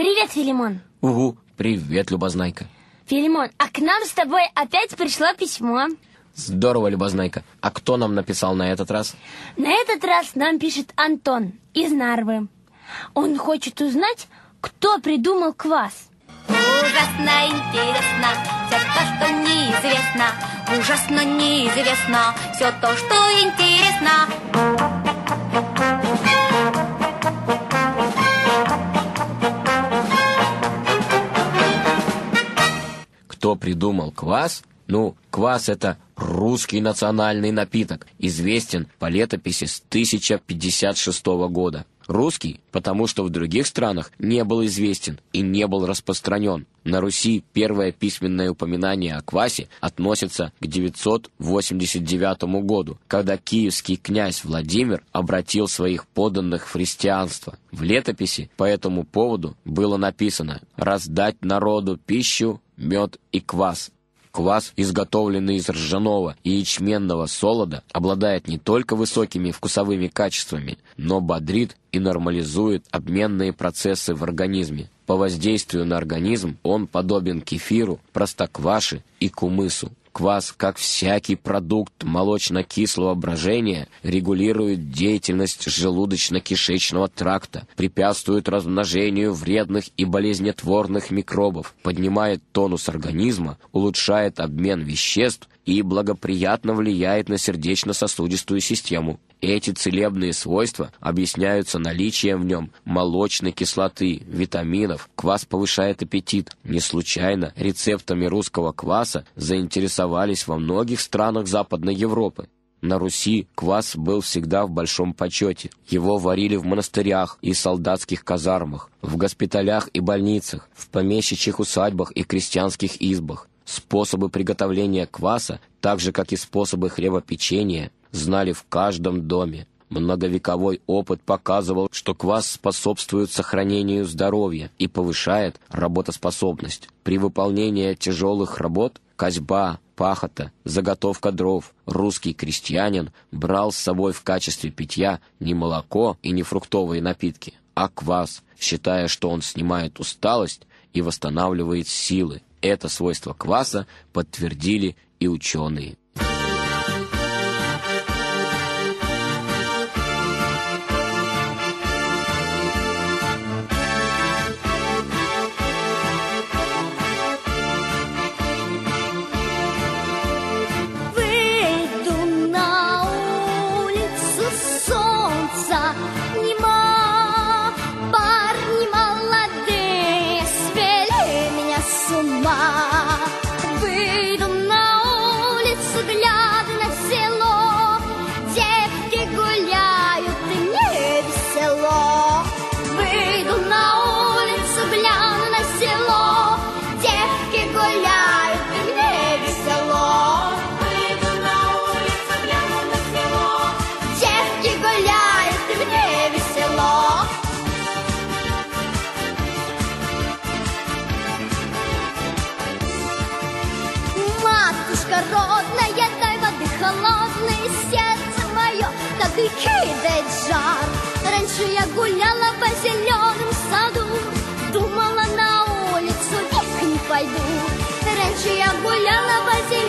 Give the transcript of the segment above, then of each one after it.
Привет, Филимон. Угу, привет, Любознайка. Филимон, а к нам с тобой опять пришло письмо. Здорово, Любознайка. А кто нам написал на этот раз? На этот раз нам пишет Антон из Нарвы. Он хочет узнать, кто придумал квас. Ужасно интересно все то, что неизвестно. Ужасно неизвестно все то, что интересно. кто придумал квас? Ну, квас – это русский национальный напиток, известен по летописи с 1056 года. Русский, потому что в других странах не был известен и не был распространен. На Руси первое письменное упоминание о квасе относится к 989 году, когда киевский князь Владимир обратил своих подданных в христианство. В летописи по этому поводу было написано «раздать народу пищу мед и квас. Квас, изготовленный из ржаного и ячменного солода, обладает не только высокими вкусовыми качествами, но бодрит и нормализует обменные процессы в организме. По воздействию на организм он подобен кефиру, простокваше и кумысу. Квас, как всякий продукт молочно-кислого брожения, регулирует деятельность желудочно-кишечного тракта, препятствует размножению вредных и болезнетворных микробов, поднимает тонус организма, улучшает обмен веществ и благоприятно влияет на сердечно-сосудистую систему. Эти целебные свойства объясняются наличием в нем молочной кислоты, витаминов. Квас повышает аппетит. Не случайно рецептами русского кваса заинтересовались во многих странах Западной Европы. На Руси квас был всегда в большом почете. Его варили в монастырях и солдатских казармах, в госпиталях и больницах, в помещичьих усадьбах и крестьянских избах. Способы приготовления кваса, так же как и способы хлебопечения, знали в каждом доме. Многовековой опыт показывал, что квас способствует сохранению здоровья и повышает работоспособность. При выполнении тяжелых работ козьба, пахота, заготовка дров русский крестьянин брал с собой в качестве питья не молоко и не фруктовые напитки, а квас, считая, что он снимает усталость и восстанавливает силы. Это свойство кваса подтвердили и ученые. холодне сердце мое, так и кидает жар. Раньше я гуляла по зеленым саду, думала на улицу, век не пойду. Раньше я гуляла по зеленым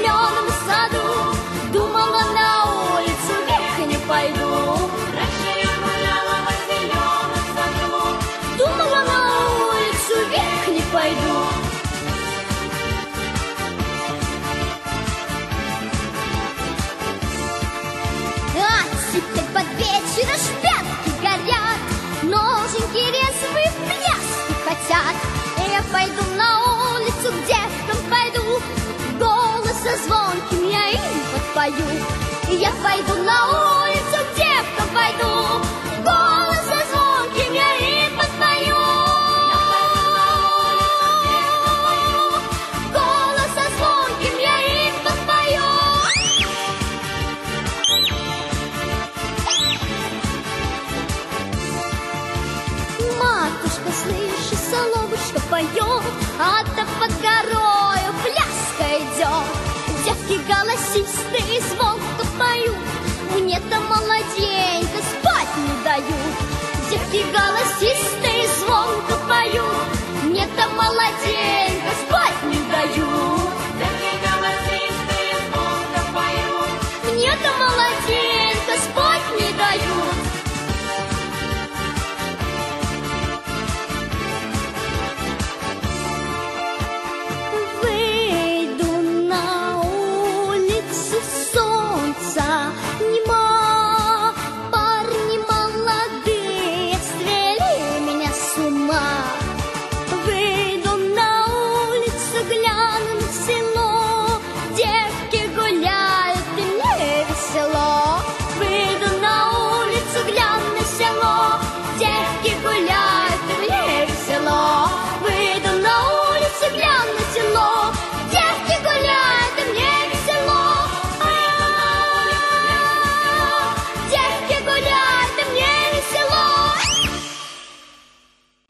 Я пойду на улицу к тем, кто пойду, голосом звонким я и подпою. Голосом звонким я и подпою. Матушка, слышишь, соло? голосистые звонко поют. Мне-то молодец.